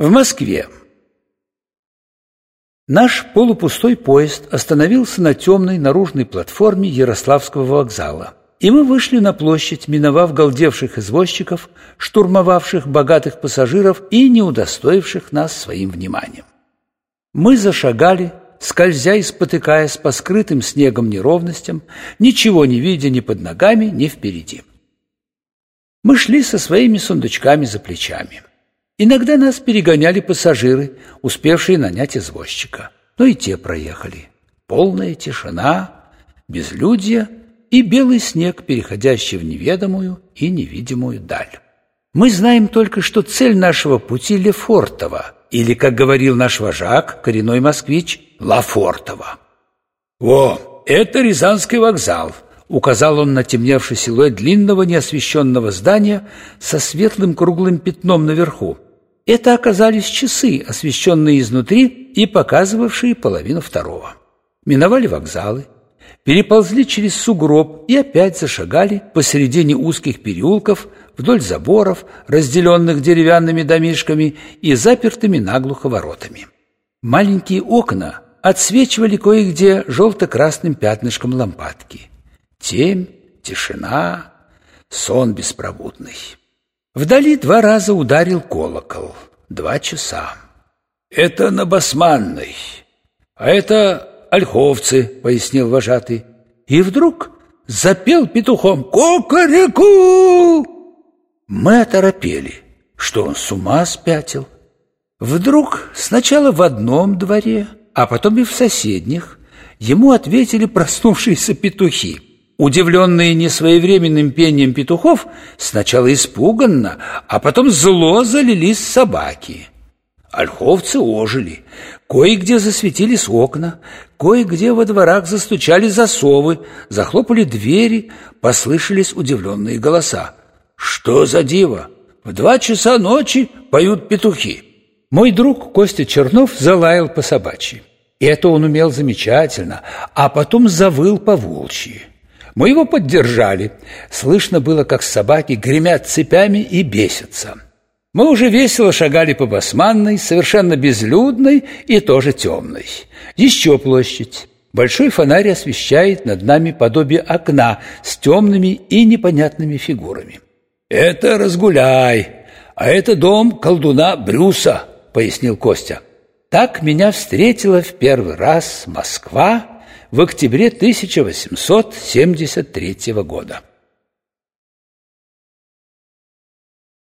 В Москве. Наш полупустой поезд остановился на темной наружной платформе Ярославского вокзала. И мы вышли на площадь, миновав галдевших извозчиков, штурмовавших богатых пассажиров и не удостоивших нас своим вниманием. Мы зашагали, скользя и спотыкаясь по скрытым снегом неровностям, ничего не видя ни под ногами, ни впереди. Мы шли со своими сундучками за плечами. Иногда нас перегоняли пассажиры, успевшие нанять извозчика. Но и те проехали. Полная тишина, безлюдье и белый снег, переходящий в неведомую и невидимую даль. Мы знаем только, что цель нашего пути Лефортово, или, как говорил наш вожак, коренной москвич, Лафортово. «О, это Рязанский вокзал», — указал он на темневший силуэт длинного неосвещенного здания со светлым круглым пятном наверху. Это оказались часы, освещенные изнутри и показывавшие половину второго. Миновали вокзалы, переползли через сугроб и опять зашагали посередине узких переулков вдоль заборов, разделенных деревянными домишками и запертыми наглухо воротами. Маленькие окна отсвечивали кое-где желто-красным пятнышком лампадки. Темь, тишина, сон беспробудный. Вдали два раза ударил колокол. Два часа. «Это на Басманной, а это ольховцы», — пояснил вожатый. И вдруг запел петухом «Кукареку!». Мы оторопели, что он с ума спятил. Вдруг сначала в одном дворе, а потом и в соседних ему ответили проснувшиеся петухи. Удивленные несвоевременным пением петухов, сначала испуганно, а потом зло залились собаки. Ольховцы ожили, кое-где засветились окна, кое-где во дворах застучали засовы, захлопали двери, послышались удивленные голоса. «Что за диво? В два часа ночи поют петухи!» Мой друг Костя Чернов залаял по собачьи. Это он умел замечательно, а потом завыл по волчьи. Мы его поддержали. Слышно было, как собаки гремят цепями и бесятся. Мы уже весело шагали по Басманной, совершенно безлюдной и тоже темной. Еще площадь. Большой фонарь освещает над нами подобие окна с темными и непонятными фигурами. «Это разгуляй, а это дом колдуна Брюса», — пояснил Костя. Так меня встретила в первый раз Москва в октябре 1873 года.